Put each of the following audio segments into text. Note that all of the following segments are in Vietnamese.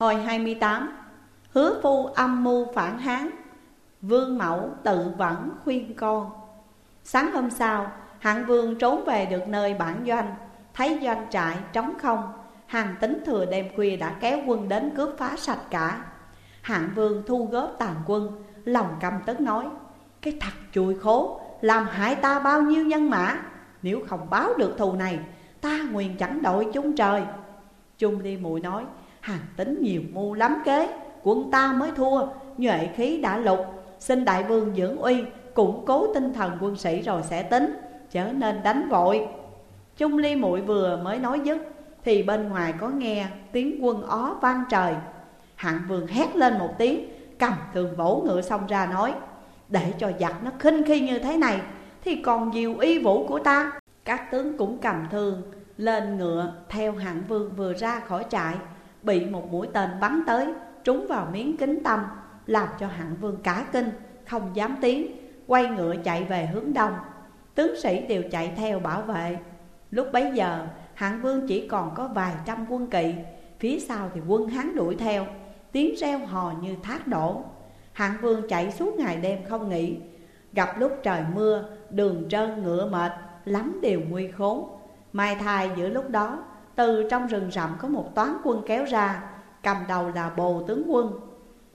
Hồi 28 Hứa phu âm mưu phản hán, Vương mẫu tự vẫn khuyên con. Sáng hôm sau, Hạng vương trốn về được nơi bản doanh, Thấy doanh trại trống không, Hàng tính thừa đêm khuya đã kéo quân đến cướp phá sạch cả. Hạng vương thu góp tàn quân, Lòng căm tức nói, Cái thật chùi khố, Làm hại ta bao nhiêu nhân mã? Nếu không báo được thù này, Ta nguyện chẳng đội chung trời. Trung Ly Muội nói Hàng tính nhiều mưu lắm kế. Quân ta mới thua, Nhuệ khí đã lục. Xin đại vương dưỡng uy, Củng cố tinh thần quân sĩ rồi sẽ tính, Chớ nên đánh vội. Trung Ly Muội vừa mới nói dứt, Thì bên ngoài có nghe tiếng quân ó vang trời. Hạng vương hét lên một tiếng, Cầm thường vỗ ngựa xong ra nói, Để cho giặc nó khinh khi như thế này, Thì còn nhiều y vũ của ta. Các tướng cũng cầm thương Lên ngựa, theo hạng vương vừa ra khỏi trại. Bị một mũi tên bắn tới Trúng vào miếng kính tâm Làm cho hạng vương cả kinh Không dám tiến Quay ngựa chạy về hướng đông. Tướng sĩ đều chạy theo bảo vệ. Lúc bấy giờ hạng vương chỉ còn có vài trăm quân kỵ Phía sau thì quân hán đuổi theo Tiếng reo hò như thác đổ. Hạng vương chạy suốt ngày đêm không nghỉ Gặp lúc trời mưa, đường trơn ngựa mệt Lắm đều nguy khốn. Mai thai giữa lúc đó từ trong rừng rậm có một toán quân kéo ra, Cầm đầu là bồ tướng quân.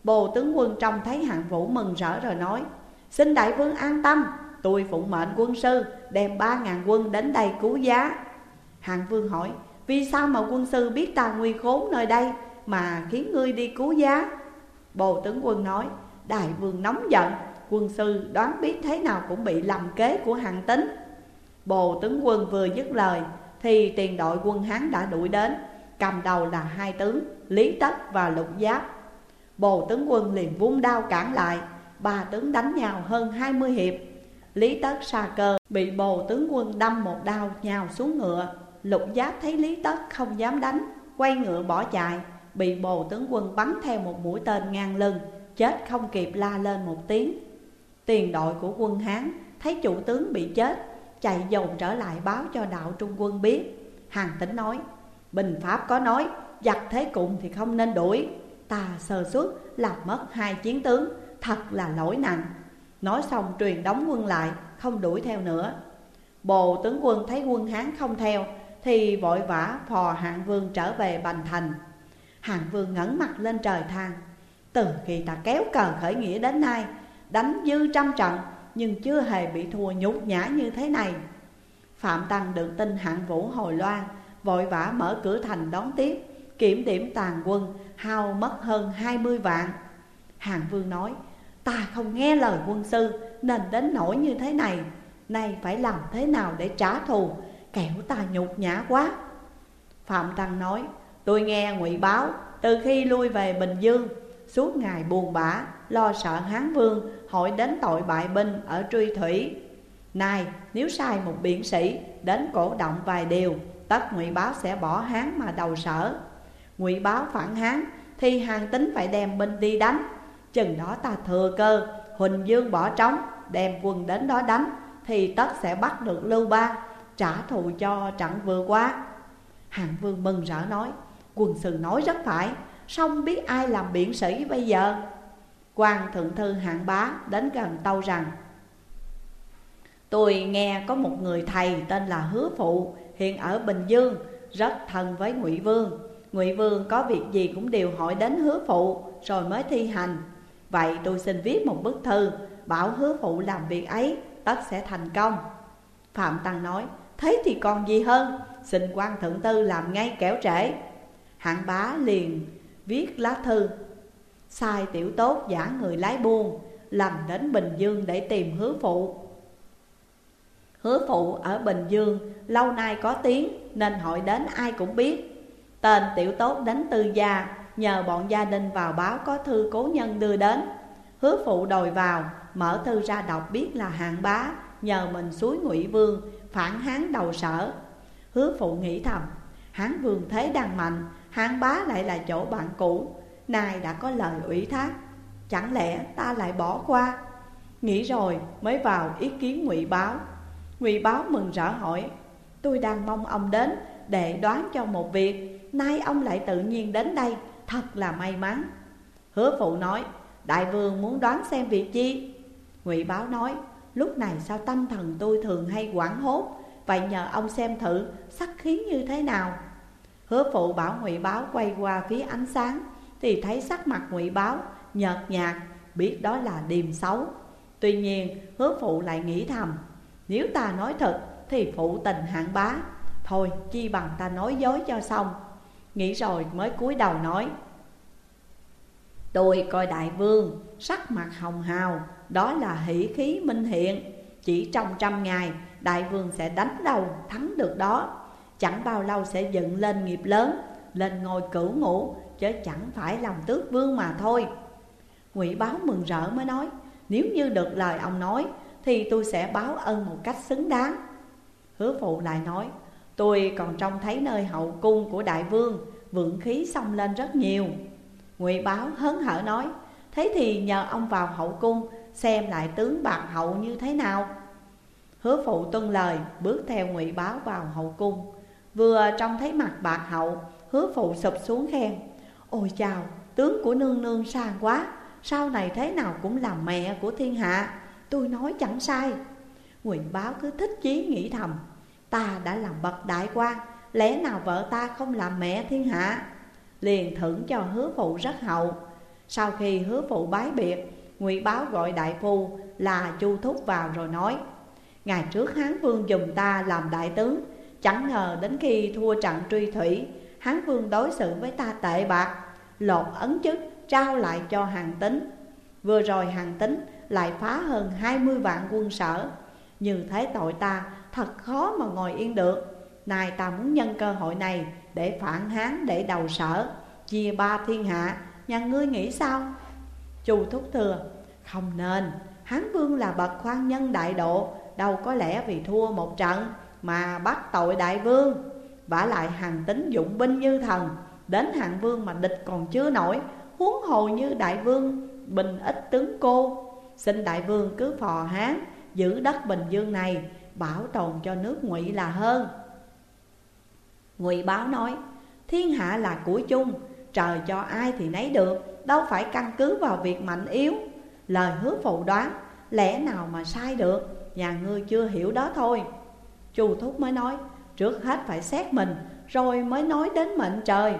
Bồ tướng quân trông thấy hạng vũ mừng rỡ rồi nói, Xin đại vương an tâm, Tôi phụng mệnh quân sư đem ba ngàn quân đến đây cứu giá. Hạng vương hỏi, Vì sao mà quân sư biết ta nguy khốn nơi đây Mà khiến ngươi đi cứu giá? Bồ tướng quân nói, Đại vương nóng giận, Quân sư đoán biết thế nào cũng bị lầm kế của hạng tính Bồ tướng quân vừa dứt lời thì tiền đội quân Hán đã đuổi đến, Cầm đầu là hai tướng Lý Tất và Lục Giáp. Bồ tướng quân liền vung đao cản lại, Ba tướng đánh nhau hơn hai mươi hiệp. Lý Tất xa cơ, bị bồ tướng quân đâm một đao nhào xuống ngựa. Lục Giáp thấy Lý Tất không dám đánh, Quay ngựa bỏ chạy, Bị bồ tướng quân bắn theo một mũi tên ngang lưng, Chết không kịp la lên một tiếng. Tiền đội của quân Hán thấy chủ tướng bị chết Chạy dồn trở lại báo cho đạo trung quân biết. Hàng tính nói, Bình Pháp có nói, Giặc thế cùng thì không nên đuổi. Ta sơ suất làm mất hai chiến tướng, Thật là lỗi nặng. Nói xong truyền đóng quân lại, Không đuổi theo nữa. Bồ tướng quân thấy quân Hán không theo, Thì vội vã phò hạng vương trở về Bành Thành. Hạng vương ngẩng mặt lên trời than, Từ khi ta kéo cờ khởi nghĩa đến nay, Đánh dư trăm trận nhưng chưa hề bị thua nhục nhã như thế này. Phạm Tăng được tin hạng vũ hồi loan, Vội vã mở cửa thành đón tiếp. Kiểm điểm tàn quân, Hao mất hơn hai mươi vạn. Hạng vương nói, Ta không nghe lời quân sư, Nên đến nỗi như thế này, Nay phải làm thế nào để trả thù? Kẻo ta nhục nhã quá. Phạm Tăng nói, Tôi nghe ngụy báo, Từ khi lui về Bình Dương, Suốt ngày buồn bã Lo sợ Hán Vương Hội đến tội bại binh ở Truy Thủy. Này, nếu sai một biện sĩ, Đến cổ động vài điều, Tất ngụy báo sẽ bỏ Hán mà đầu sở. Ngụy báo phản Hán, Thì hàng tính phải đem binh đi đánh. Chừng đó ta thừa cơ, Huỳnh Dương bỏ trống, Đem quân đến đó đánh, Thì tất sẽ bắt được Lưu Ba, Trả thù cho trận vừa qua. Hạng vương mừng rỡ nói, Quân sư nói rất phải, song biết ai làm biện sĩ bây giờ? Quan thượng thư hạng bá đến gần tâu rằng, Tôi nghe có một người thầy tên là Hứa Phụ, Hiện ở Bình Dương, Rất thân với ngụy Vương. Ngụy Vương có việc gì cũng đều hỏi đến Hứa Phụ, Rồi mới thi hành. Vậy tôi xin viết một bức thư, Bảo hứa phụ làm việc ấy, Tất sẽ thành công. Phạm Tăng nói, Thế thì còn gì hơn? Xin quan thượng tư làm ngay kẻo trễ. Hạng bá liền viết lá thư Sai tiểu tốt giả người lái buôn Làm đến Bình Dương để tìm hứa phụ. Hứa phụ ở Bình Dương, lâu nay có tiếng, Nên hỏi đến ai cũng biết. Tên tiểu tốt đến tư gia, Nhờ bọn gia đình vào báo có thư cố nhân đưa đến. Hứa phụ đòi vào, Mở thư ra đọc biết là hạng bá, Nhờ mình suối ngụy vương, Phản hán đầu sở. Hứa phụ nghĩ thầm, Hán vương thế đang mạnh hạng bá lại là chỗ bạn cũ Nay đã có lời ủy thác. Chẳng lẽ ta lại bỏ qua? Nghĩ rồi mới vào ý kiến ngụy báo. Ngụy báo mừng rỡ hỏi, Tôi đang mong ông đến Để đoán cho một việc. Nay ông lại tự nhiên đến đây, thật là may mắn. Hứa phụ nói, Đại vương muốn đoán xem việc chi? Ngụy báo nói, Lúc này sao tâm thần tôi thường hay quảng hốt? Vậy nhờ ông xem thử, sắc khí như thế nào? Hứa phụ bảo ngụy báo quay qua phía ánh sáng. Thì thấy sắc mặt ngụy báo, nhợt nhạt, Biết đó là điềm xấu. Tuy nhiên, hứa phụ lại nghĩ thầm, Nếu ta nói thật thì phụ tình hạng bá. Thôi, chi bằng ta nói dối cho xong. Nghĩ rồi mới cúi đầu nói, Tôi coi đại vương, sắc mặt hồng hào, Đó là hỷ khí minh hiện. Chỉ trong trăm ngày, đại vương sẽ đánh đầu, thắng được đó. Chẳng bao lâu sẽ dựng lên nghiệp lớn, Lên ngôi cửu ngũ Chứ chẳng phải làm tước vương mà thôi. Ngụy báo mừng rỡ mới nói, Nếu như được lời ông nói, Thì tôi sẽ báo ân một cách xứng đáng. Hứa phụ lại nói, Tôi còn trông thấy nơi hậu cung của đại vương, Vượng khí xông lên rất nhiều. Ngụy báo hớn hở nói, Thế thì nhờ ông vào hậu cung, Xem lại tướng bạc hậu như thế nào. Hứa phụ tuân lời, Bước theo ngụy báo vào hậu cung. Vừa trông thấy mặt bạc hậu, Hứa phụ sụp xuống khen Ôi chào, tướng của nương nương sang quá, Sau này thế nào cũng làm mẹ của thiên hạ. Tôi nói chẳng sai. Ngụy báo cứ thích chí nghĩ thầm, Ta đã làm bậc đại quan, Lẽ nào vợ ta không làm mẹ thiên hạ? Liền thưởng cho hứa phụ rất hậu. Sau khi hứa phụ bái biệt, Ngụy báo gọi đại phu là chu thúc vào rồi nói, Ngày trước Hán Vương dùng ta làm đại tướng, Chẳng ngờ đến khi thua trận truy thủy Hán Vương đối xử với ta tệ bạc Lột ấn chức trao lại cho hàng tính Vừa rồi hàng tính lại phá hơn 20 vạn quân sở. Như thế tội ta thật khó mà ngồi yên được. Nay ta muốn nhân cơ hội này để phản hán để đầu sở. Chia ba thiên hạ, nhà ngươi nghĩ sao? Chu thúc thừa, không nên. Hán vương là bậc khoan nhân đại độ Đâu có lẽ vì thua một trận mà bắt tội đại vương vả lại hàng tính dụng binh như thần, Đến hạng vương mà địch còn chưa nổi, Huống hồ như đại vương bình ít tướng cô. Xin đại vương cứ phò hán, Giữ đất Bình Dương này, Bảo tồn cho nước ngụy là hơn. Ngụy báo nói, Thiên hạ là của chung, Trời cho ai thì nấy được, Đâu phải căn cứ vào việc mạnh yếu. Lời hứa phụ đoán, Lẽ nào mà sai được, Nhà ngươi chưa hiểu đó thôi. Chu Thúc mới nói Trước hết phải xét mình, Rồi mới nói đến mệnh trời.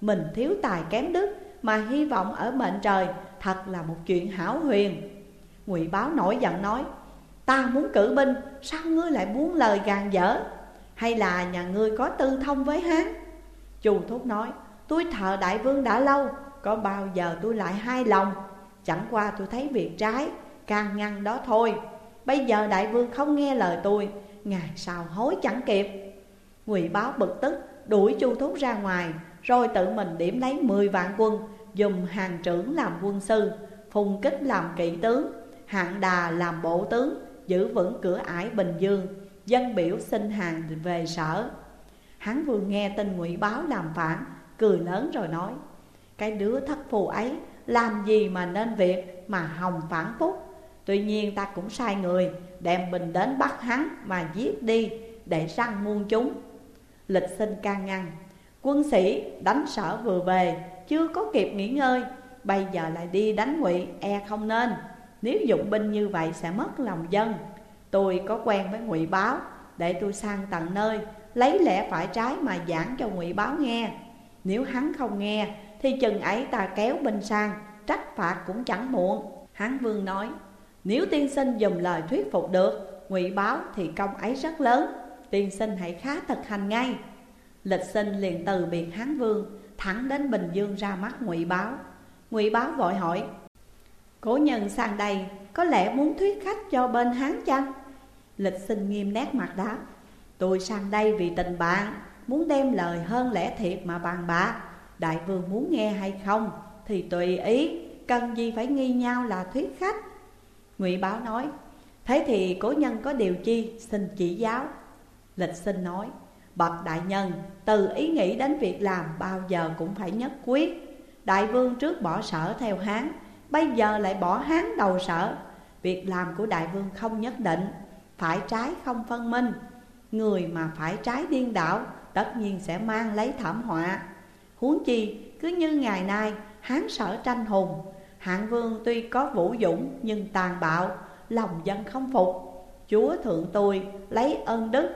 Mình thiếu tài kém đức Mà hy vọng ở mệnh trời Thật là một chuyện hảo huyền. Ngụy báo nổi giận nói, Ta muốn cử binh, Sao ngươi lại muốn lời gàn dở? Hay là nhà ngươi có tư thông với Hán? Chu Thúc nói, Tôi thờ đại vương đã lâu, Có bao giờ tôi lại hai lòng? Chẳng qua tôi thấy việc trái Càng ngăn đó thôi. Bây giờ đại vương không nghe lời tôi, Ngày sau hối chẳng kịp. Ngụy báo bực tức, đuổi Chu Thúc ra ngoài, Rồi tự mình điểm lấy 10 vạn quân, Dùng hàng trưởng làm quân sư, Phùng kích làm kỵ tướng, Hạng đà làm bộ tướng, Giữ vững cửa ải Bình Dương, Dân biểu xin hàng về sở. Hắn vừa nghe tin ngụy báo làm phản, Cười lớn rồi nói, Cái đứa thất phù ấy, Làm gì mà nên việc mà hồng phản phúc? Tuy nhiên ta cũng sai người, Đem bình đến bắt hắn mà giết đi Để săn muôn chúng. Lịch sinh can ngăn. Quân sĩ đánh sở vừa về, Chưa có kịp nghỉ ngơi. Bây giờ lại đi đánh ngụy e không nên. Nếu dụng binh như vậy sẽ mất lòng dân. Tôi có quen với ngụy báo, Để tôi sang tận nơi, Lấy lẽ phải trái mà giảng cho ngụy báo nghe. Nếu hắn không nghe, Thì chừng ấy ta kéo binh sang, Trách phạt cũng chẳng muộn. Hán vương nói, Nếu tiên sinh dùng lời thuyết phục được, ngụy báo thì công ấy rất lớn. Tiên sinh hãy khá thực hành ngay. Lịch sinh liền từ biệt Hán vương, Thẳng đến Bình Dương ra mắt ngụy báo. Ngụy báo vội hỏi Cố nhân sang đây, có lẽ muốn thuyết khách cho bên Hán chăng? Lịch sinh nghiêm nét mặt đáp, Tôi sang đây vì tình bạn, Muốn đem lời hơn lẽ thiệt mà bàn bạc. Đại vương muốn nghe hay không Thì tùy ý, Cần gì phải nghi nhau là thuyết khách. Ngụy Báo nói, Thế thì cố nhân có điều chi Xin chỉ giáo. Lịch sinh nói Bậc đại nhân, Từ ý nghĩ đến việc làm Bao giờ cũng phải nhất quyết. Đại vương trước bỏ sở theo Hán, Bây giờ lại bỏ Hán đầu sở. Việc làm của đại vương không nhất định, Phải trái không phân minh. Người mà phải trái điên đảo, Tất nhiên sẽ mang lấy thảm họa. Huống chi, cứ như ngày nay, hán sở tranh hùng. Hạng vương tuy có vũ dũng nhưng tàn bạo, Lòng dân không phục. Chúa thượng tôi lấy ơn đức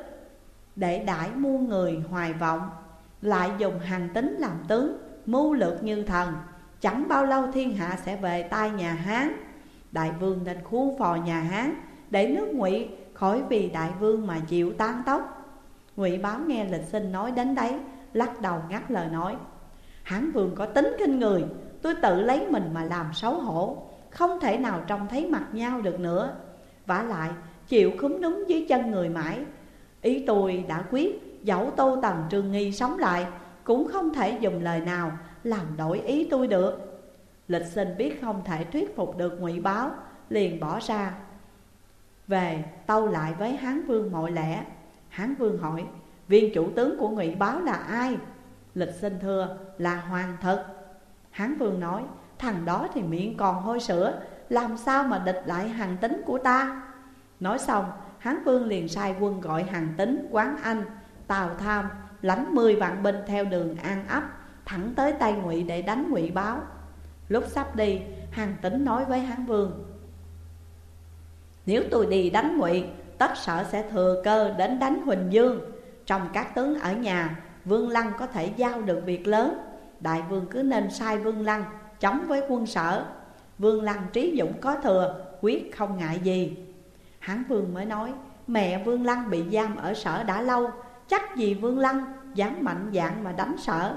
để đãi muôn người hoài vọng, Lại dùng hàng tính làm tướng, Mưu lược như thần. Chẳng bao lâu thiên hạ sẽ về tay nhà Hán. Đại vương nên khuôn phò nhà Hán Để nước ngụy khỏi vì đại vương mà chịu tan tóc. Ngụy báo nghe lịch sinh nói đến đấy, Lắc đầu ngắt lời nói, Hán vương có tính kinh người, Tôi tự lấy mình mà làm xấu hổ, Không thể nào trông thấy mặt nhau được nữa. Vả lại, chịu khúm núm dưới chân người mãi Ý tôi đã quyết, Dẫu tô tần trường nghi sống lại, Cũng không thể dùng lời nào Làm đổi ý tôi được Lịch sinh biết không thể thuyết phục được ngụy báo, Liền bỏ ra Về, tâu lại với Hán Vương mọi lẽ Hán Vương hỏi, Viên chủ tướng của ngụy báo là ai? Lịch sinh thưa, là Hoàng Thật. Hán Vương nói, Thằng đó thì miệng còn hôi sữa, Làm sao mà địch lại hàng tính của ta Nói xong Hán Vương liền sai quân gọi hàng tính Quán Anh, Tào Tham Lãnh mười vạn binh theo đường An ấp Thẳng tới Tây Ngụy để đánh ngụy báo. Lúc sắp đi Hàng tính nói với Hán Vương Nếu tôi đi đánh ngụy Tất sợ sẽ thừa cơ đến đánh Huỳnh Dương. Trong các tướng ở nhà Vương Lăng có thể giao được việc lớn. Đại vương cứ nên sai Vương Lăng chống với quân sở. Vương Lăng trí dũng có thừa, quyết không ngại gì. Hán vương mới nói, mẹ Vương Lăng bị giam ở sở đã lâu Chắc gì Vương Lăng dám mạnh dạng mà đánh sở?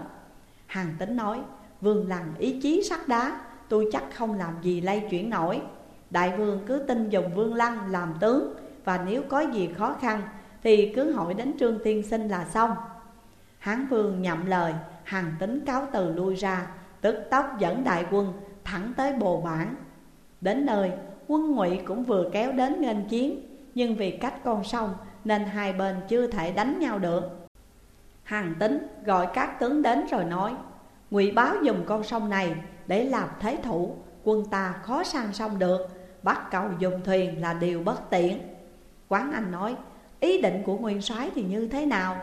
Hàng tính nói, Vương Lăng ý chí sắt đá Tôi chắc không làm gì lay chuyển nổi. Đại vương cứ tin dùng Vương Lăng làm tướng Và nếu có gì khó khăn Thì cứ hỏi đến Trương Tiên Sinh là xong. Hán vương nhậm lời Hàng tính cáo từ lui ra Tức tốc dẫn đại quân thẳng tới bồ bản Đến nơi quân ngụy cũng vừa kéo đến nghênh chiến, Nhưng vì cách con sông nên hai bên chưa thể đánh nhau được. Hàng tính gọi các tướng đến rồi nói, Ngụy báo dùng con sông này để làm thế thủ, Quân ta khó sang sông được, Bắt cầu dùng thuyền là điều bất tiện. Quán Anh nói, Ý định của nguyên soái thì như thế nào?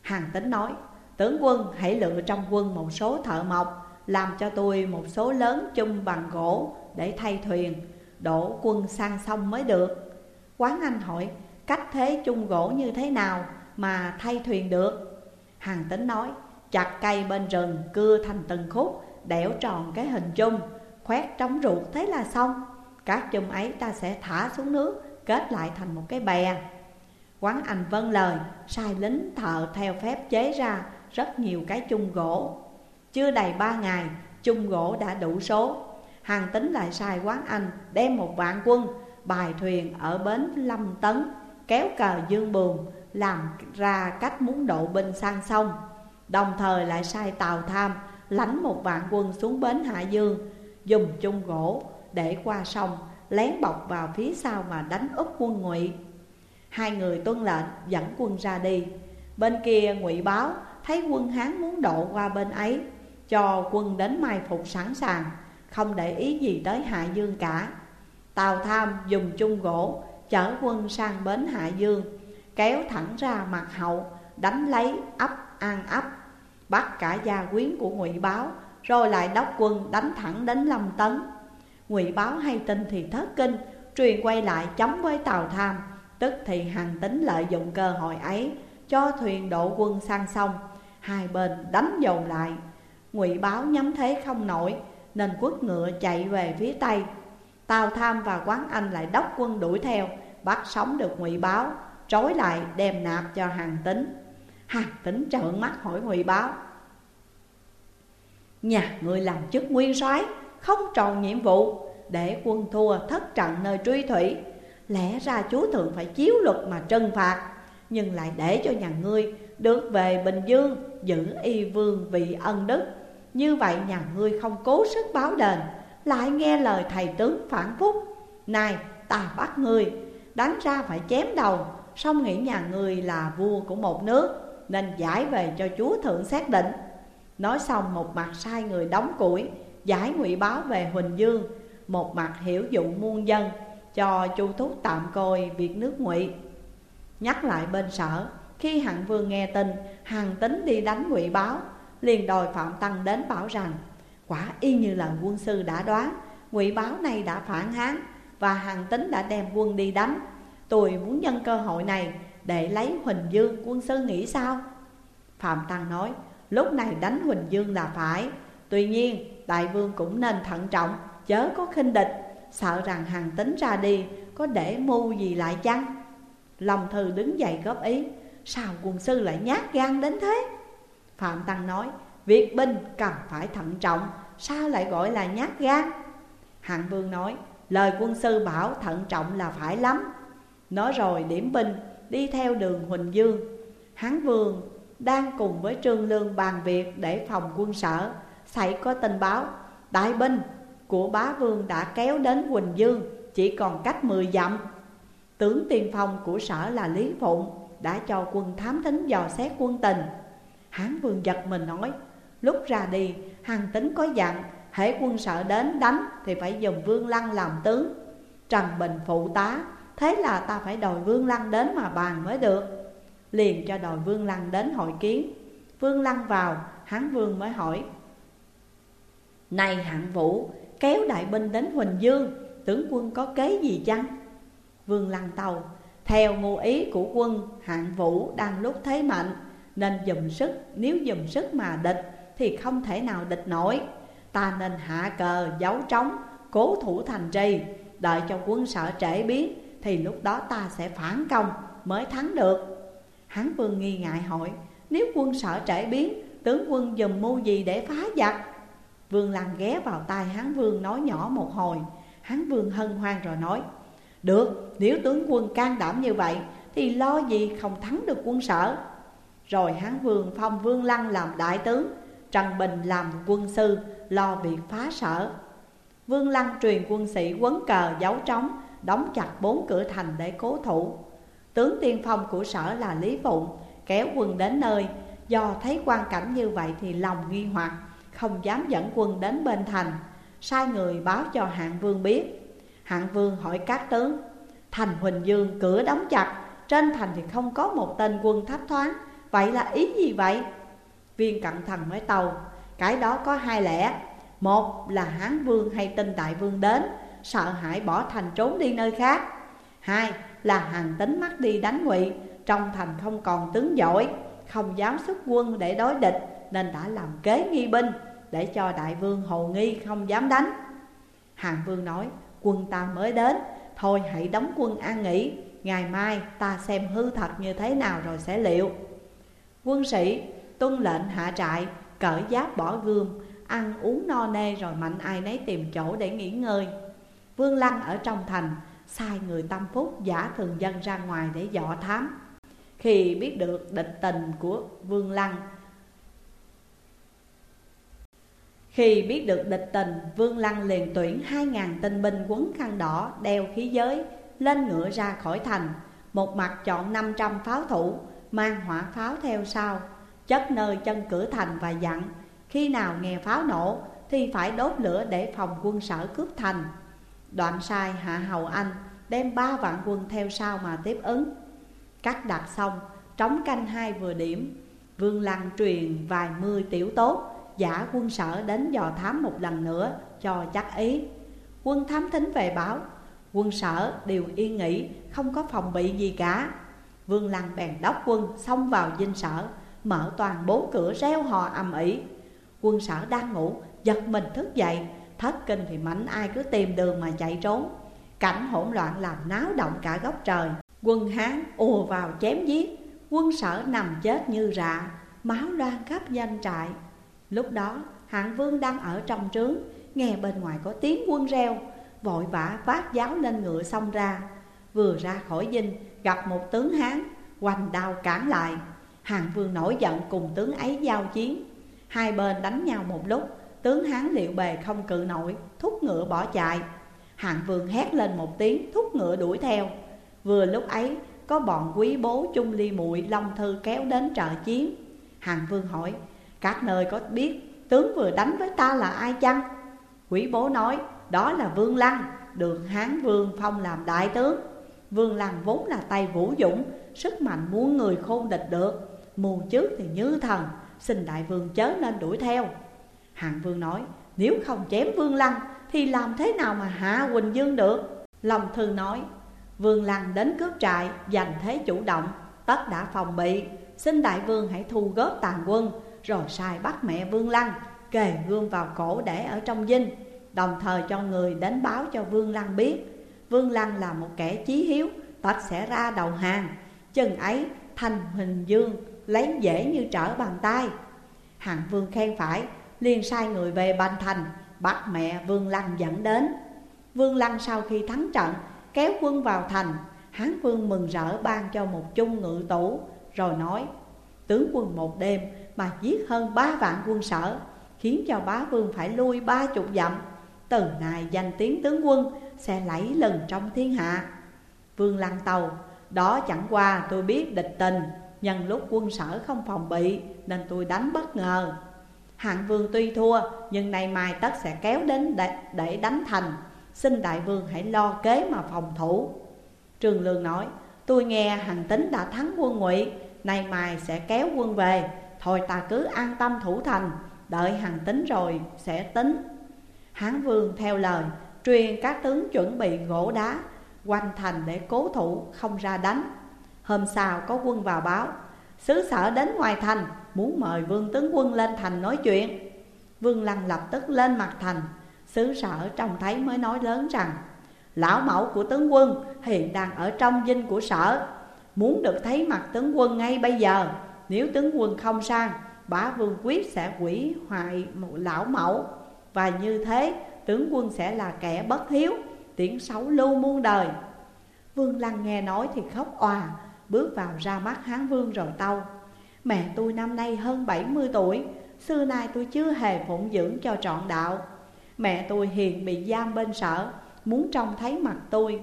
Hàng tính nói, Tướng quân, hãy lựa trong quân một số thợ mộc, Làm cho tôi một số lớn chung bằng gỗ để thay thuyền Đổ quân sang sông mới được. Quán Anh hỏi cách thế chung gỗ như thế nào mà thay thuyền được? Hàng tính nói chặt cây bên rừng cưa thành từng khúc Đẽo tròn cái hình chung Khoét trống ruột thế là xong. Các chung ấy ta sẽ thả xuống nước Kết lại thành một cái bè. Quán Anh vâng lời Sai lính thợ theo phép chế ra rất nhiều cái chung gỗ. Chưa đầy ba ngày, chung gỗ đã đủ số. Hàng tính lại sai quán anh, đem một vạn quân, Bài thuyền ở bến Lâm Tấn, Kéo cờ dương buồn Làm ra cách muốn độ binh sang sông. Đồng thời lại sai Tàu Tham, Lãnh một vạn quân xuống bến Hạ Dương, Dùng chung gỗ để qua sông, Lén bọc vào phía sau mà đánh úp quân ngụy. Hai người tuân lệnh, dẫn quân ra đi. Bên kia ngụy báo, thấy quân Hán muốn độ qua bên ấy, Cho quân đến mai phục sẵn sàng. Không để ý gì tới Hạ Dương cả. Tào Tham dùng chung gỗ, chở quân sang bến Hạ Dương, Kéo thẳng ra mặt hậu, đánh lấy ấp an ấp, Bắt cả gia quyến của ngụy Báo, Rồi lại đốc quân đánh thẳng đến Lâm Tấn. Ngụy Báo hay tin thì thất kinh, Truyền quay lại chống với Tào Tham, Tức thì hằng tính lợi dụng cơ hội ấy, Cho thuyền độ quân sang sông, Hai bên đánh dồn lại. Ngụy báo nhắm thế không nổi nên quất ngựa chạy về phía Tây. Tào Tham và Quán Anh lại đốc quân đuổi theo, Bắt sống được ngụy báo, Trói lại đem nạp cho hàng tính Hàng tính trợn mắt hỏi ngụy báo, Nhà người làm chức nguyên soái, Không tròn nhiệm vụ, Để quân thua thất trận nơi truy thủy. Lẽ ra chúa thượng phải chiếu luật mà trừng phạt, Nhưng lại để cho nhà ngươi được về Bình Dương giữ y vương vị ân đức. Như vậy nhà ngươi không cố sức báo đền, Lại nghe lời thầy tướng phản phúc. Này, ta bắt ngươi. Đánh ra phải chém đầu Xong nghĩ nhà ngươi là vua của một nước, Nên giải về cho chúa thượng xác định. Nói xong một mặt sai người đóng củi, Giải ngụy báo về Huỳnh Dương, Một mặt hiểu dụ muôn dân, Cho chu thúc tạm coi việc nước ngụy. Nhắc lại bên sở, khi hạng vương nghe tin hàng tính đi đánh ngụy báo liền đòi Phạm Tăng đến bảo rằng, Quả y như lời quân sư đã đoán, ngụy báo này đã phản hán Và hàng tính đã đem quân đi đánh Tôi muốn nhân cơ hội này để lấy Huỳnh Dương quân sư nghĩ sao? Phạm Tăng nói, lúc này đánh Huỳnh Dương là phải Tuy nhiên, đại vương cũng nên thận trọng, chớ có khinh địch Sợ rằng hàng tính ra đi có để mưu gì lại chăng? Lòng thư đứng dậy góp ý, Sao quân sư lại nhát gan đến thế? Phạm Tăng nói, Việc binh cần phải thận trọng, Sao lại gọi là nhát gan? Hạng vương nói, Lời quân sư bảo thận trọng là phải lắm. Nói rồi điểm binh đi theo đường Huỳnh Dương. Hán vương đang cùng với Trương Lương bàn việc để phòng quân sở. Xảy có tin báo, Đại binh của bá vương đã kéo đến Huỳnh Dương, Chỉ còn cách 10 dặm. Tướng tiên phong của sở là Lý Phụng, Đã cho quân thám thính dò xét quân tình. Hán vương giật mình nói, Lúc ra đi, hàng tính có dặn Hễ quân sợ đến đánh Thì phải dùng vương lăng làm tướng. Trần Bình phụ tá, Thế là ta phải đòi vương lăng đến mà bàn mới được. Liền cho đòi vương lăng đến hội kiến. Vương lăng vào, Hán vương mới hỏi, Này hạng vũ, Kéo đại binh đến Huỳnh Dương, Tướng quân có kế gì chăng? Vương lăng tàu, Theo ngụ ý của quân, hạng vũ đang lúc thế mạnh nên dùm sức Nếu dùm sức mà địch Thì không thể nào địch nổi. Ta nên hạ cờ giấu trống Cố thủ thành trì. Đợi cho quân sở trễ biến Thì lúc đó ta sẽ phản công Mới thắng được. Hán vương nghi ngại hỏi Nếu quân sở trễ biến Tướng quân dùm mưu gì để phá giặc? Vương Lan ghé vào tai Hán Vương nói nhỏ một hồi. Hán Vương hân hoan rồi nói Được, nếu tướng quân can đảm như vậy Thì lo gì không thắng được quân sở? Rồi Hán Vương phong Vương Lăng làm đại tướng, Trần Bình làm quân sư, Lo việc phá sở. Vương Lăng truyền quân sĩ quấn cờ giấu trống, Đóng chặt bốn cửa thành để cố thủ. Tướng tiên phong của sở là Lý Phụng, Kéo quân đến nơi. Do thấy quan cảnh như vậy thì lòng nghi hoặc, không dám dẫn quân đến bên thành. Sai người báo cho hạng vương biết. Hạng vương hỏi các tướng, Thành Huỳnh Dương cửa đóng chặt, Trên thành thì không có một tên quân thấp thoáng Vậy là ý gì vậy? Viên cận thần mới tàu, Cái đó có hai lẽ. Một là Hán Vương hay tinh Đại Vương đến, Sợ hãi bỏ thành trốn đi nơi khác. Hai là hàng tính mắt đi đánh ngụy, Trong thành không còn tướng giỏi, Không dám xuất quân để đối địch, nên đã làm kế nghi binh để cho đại vương hồ nghi không dám đánh. Hàng vương nói, quân ta mới đến, thôi hãy đóng quân an nghỉ, ngày mai ta xem hư thật như thế nào rồi sẽ liệu quân sĩ tuân lệnh hạ trại cởi giáp bỏ gươm ăn uống no nê rồi mạnh ai nấy tìm chỗ để nghỉ ngơi vương lăng ở trong thành sai người tâm phúc giả thường dân ra ngoài để dọ thám khi biết được địch tình của vương lăng Khi biết được địch tình, Vương Lăng liền tuyển hai ngàn tinh binh quấn khăn đỏ, đeo khí giới, lên ngựa ra khỏi thành. Một mặt chọn năm trăm pháo thủ, mang hỏa pháo theo sau, chất nơi chân cửa thành và dặn. Khi nào nghe pháo nổ thì phải đốt lửa để phòng quân sở cướp thành. Đoạn sai hạ hầu anh đem ba vạn quân theo sau mà tiếp ứng. Cắt đặt xong, trống canh hai vừa điểm, Vương Lăng truyền vài mươi tiểu tốt giả quân sở đến dò thám một lần nữa cho chắc ý Quân thám thính về báo Quân sở đều yên nghỉ không có phòng bị gì cả Vương Lăng bèn đốc quân xông vào dinh sở, Mở toàn bốn cửa reo hò ầm ĩ. Quân sở đang ngủ, giật mình thức dậy. Thất kinh thì mảnh ai cứ tìm đường mà chạy trốn. Cảnh hỗn loạn làm náo động cả góc trời. Quân Hán ùa vào chém giết. Quân sở nằm chết như rạ, Máu loan khắp danh trại. Lúc đó, hạng vương đang ở trong trướng, Nghe bên ngoài có tiếng quân reo. Vội vã vác giáo lên ngựa xông ra. Vừa ra khỏi dinh gặp một tướng Hán, Hoành đao cản lại. Hàng vương nổi giận cùng tướng ấy giao chiến. Hai bên đánh nhau một lúc, Tướng Hán liệu bề không cự nổi, Thúc ngựa bỏ chạy. Hàng vương hét lên một tiếng, Thúc ngựa đuổi theo. Vừa lúc ấy, có bọn quý bố chung ly muội, Long Thư kéo đến trợ chiến. Hàng vương hỏi, các nơi có biết tướng vừa đánh với ta là ai chăng? quý bố nói, đó là Vương Lăng Được Hán Vương phong làm đại tướng. Vương Lăng vốn là tay vũ dũng, Sức mạnh muốn người khôn địch được. Mù trước thì như thần, Xin đại vương chớ nên đuổi theo. Hạng vương nói, Nếu không chém vương lăng, Thì làm thế nào mà hạ Quỳnh Dương được? Long thư nói, Vương lăng đến cướp trại, Giành thế chủ động, Tất đã phòng bị. Xin đại vương hãy thu góp tàn quân, Rồi sai bắt mẹ vương lăng, Kề gương vào cổ để ở trong dinh. Đồng thời cho người đến báo cho vương lăng biết. Vương lăng là một kẻ chí hiếu Tất sẽ ra đầu hàng. Chừng ấy thành hình dương lấy dễ như trở bàn tay. Hạng vương khen phải, liền sai người về Bành Thành, Bắt mẹ Vương Lăng dẫn đến. Vương Lăng sau khi thắng trận, kéo quân vào thành. Hán vương mừng rỡ ban cho một chung ngự tủ Rồi nói, Tướng quân một đêm mà giết hơn ba vạn quân sở, Khiến cho bá vương phải lui ba chục dặm. Từ nay danh tiếng tướng quân sẽ lẫy lừng trong thiên hạ. Vương Lăng tàu Đó chẳng qua tôi biết địch tình Nhân lúc quân sở không phòng bị Nên tôi đánh bất ngờ. Hạng vương tuy thua Nhưng nay mai tất sẽ kéo đến để, để đánh thành. Xin đại vương hãy lo kế mà phòng thủ. Trường Lương nói Tôi nghe hành tính đã thắng quân ngụy Nay mai sẽ kéo quân về. Thôi ta cứ an tâm thủ thành Đợi hành tính rồi sẽ tính. Hán vương theo lời, Truyền các tướng chuẩn bị gỗ đá Quanh thành để cố thủ, không ra đánh. Hôm sau có quân vào báo, Sứ sở đến ngoài thành, Muốn mời vương tướng quân lên thành nói chuyện. Vương Lăng lập tức lên mặt thành, Sứ sở trông thấy mới nói lớn rằng, Lão mẫu của tướng quân hiện đang ở trong dinh của sở, Muốn được thấy mặt tướng quân ngay bây giờ. Nếu tướng quân không sang, Bá vương quyết sẽ quỷ hoại một lão mẫu. Và như thế, tướng quân sẽ là kẻ bất hiếu, Tiếng xấu lưu muôn đời. Vương Lăng nghe nói thì khóc òa, Bước vào ra mắt Hán Vương rồi tâu. Mẹ tôi năm nay hơn 70 tuổi, Xưa nay tôi chưa hề phụng dưỡng cho trọn đạo. Mẹ tôi hiền bị giam bên sở, Muốn trông thấy mặt tôi.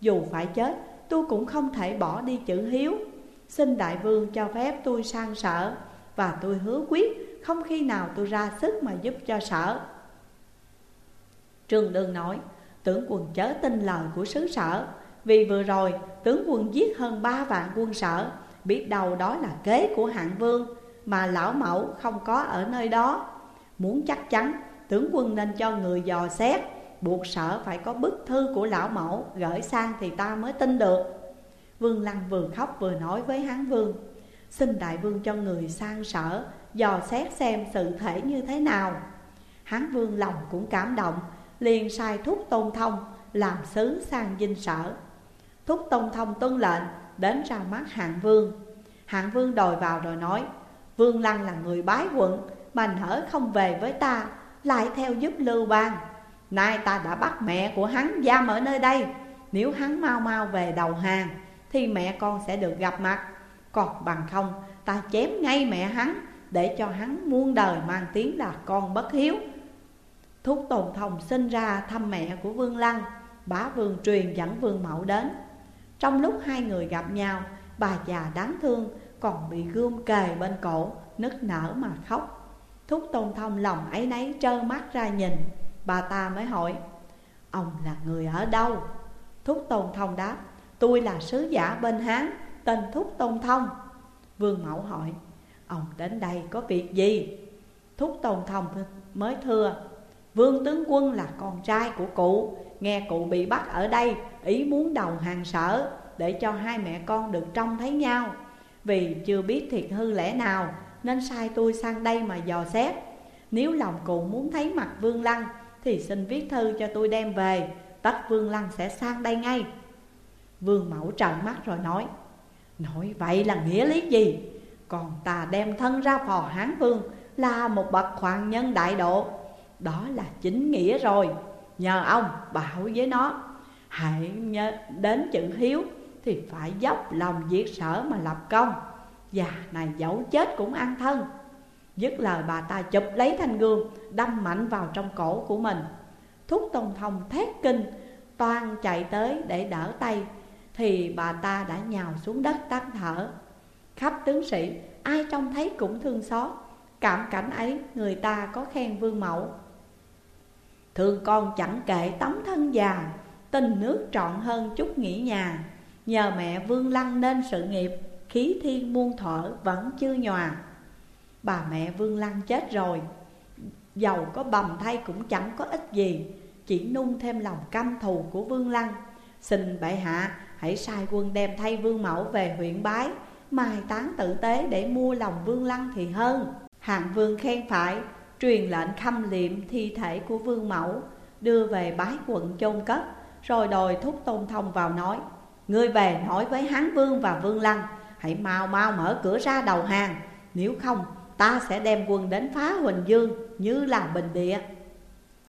Dù phải chết, tôi cũng không thể bỏ đi chữ hiếu. Xin đại vương cho phép tôi sang sở, Và tôi hứa quyết không khi nào tôi ra sức mà giúp cho sở. Trương Đương nói, Tướng quân chớ tin lời của sứ sở, Vì vừa rồi tướng quân giết hơn ba vạn quân sở, Biết đâu đó là kế của hạng vương, Mà lão mẫu không có ở nơi đó. Muốn chắc chắn, tướng quân nên cho người dò xét, Buộc sở phải có bức thư của lão mẫu Gửi sang thì ta mới tin được. Vương Lăng vừa khóc vừa nói với Hán Vương, Xin đại vương cho người sang sở Dò xét xem sự thể như thế nào. Hán Vương lòng cũng cảm động liền sai thúc tôn thông, làm sứ sang dinh sở. Thúc tôn thông tuân lệnh, đến ra mắt hạng vương. Hạng vương đòi vào rồi nói, vương lăng là người bái quận, mà nỡ không về với ta, lại theo giúp lưu bang. Nay ta đã bắt mẹ của hắn giam ở nơi đây. Nếu hắn mau mau về đầu hàng, thì mẹ con sẽ được gặp mặt. Còn bằng không, ta chém ngay mẹ hắn, để cho hắn muôn đời mang tiếng là con bất hiếu. Thúc Tồn Thông sinh ra thăm mẹ của Vương Lăng, Bá Vương truyền dẫn Vương Mậu đến Trong lúc hai người gặp nhau, Bà già đáng thương còn bị gươm kề bên cổ, Nức nở mà khóc Thúc Tôn Thông lòng ấy nấy trơ mắt ra nhìn, Bà ta mới hỏi, Ông là người ở đâu? Thúc Tôn Thông đáp, Tôi là sứ giả bên Hán, Tên Thúc Tôn Thông Vương Mẫu hỏi, Ông đến đây có việc gì? Thúc Tôn Thông mới thưa Vương tướng quân là con trai của cụ. Nghe cụ bị bắt ở đây, Ý muốn đầu hàng sở Để cho hai mẹ con được trông thấy nhau. Vì chưa biết thiệt hư lẽ nào, Nên sai tôi sang đây mà dò xét. Nếu lòng cụ muốn thấy mặt Vương Lăng, Thì xin viết thư cho tôi đem về. Tất Vương Lăng sẽ sang đây ngay. Vương Mẫu trợn mắt rồi nói Nói vậy là nghĩa lý gì? Còn ta đem thân ra phò Hán Vương, Là một bậc hoàng nhân đại độ đó là chính nghĩa rồi. Nhờ ông bảo với nó. Hãy nhớ, đến chữ hiếu Thì phải dốc lòng diệt sở mà lập công. Già này dẫu chết cũng an thân. Dứt lời bà ta chụp lấy thanh gươm, Đâm mạnh vào trong cổ của mình. Thúc Tôn Thông thét kinh, Toan chạy tới để đỡ tay, Thì bà ta đã nhào xuống đất tắt thở. Khắp tướng sĩ, ai trông thấy cũng thương xót. Cảm cảnh ấy, người ta có khen vương mẫu. Thương con chẳng kể tấm thân già Tình nước trọn hơn chút nghỉ nhà. Nhờ mẹ Vương Lăng nên sự nghiệp, Khí thiên muôn thở vẫn chưa nhòa. Bà mẹ Vương Lăng chết rồi. Giàu có bầm thay cũng chẳng có ích gì, Chỉ nung thêm lòng căm thù của Vương Lăng. Xin bệ hạ, hãy sai quân đem thay Vương Mẫu về huyện Bái, Mai táng tử tế để mua lòng Vương Lăng thì hơn. Hạng Vương khen phải Truyền lệnh khâm liệm thi thể của Vương Mẫu, Đưa về Bái quận chôn cất, Rồi đòi thúc Tôn Thông vào nói, Ngươi về nói với Hán Vương và Vương Lăng, Hãy mau mau mở cửa ra đầu hàng, Nếu không ta sẽ đem quân đến phá Huỳnh Dương như là bình địa.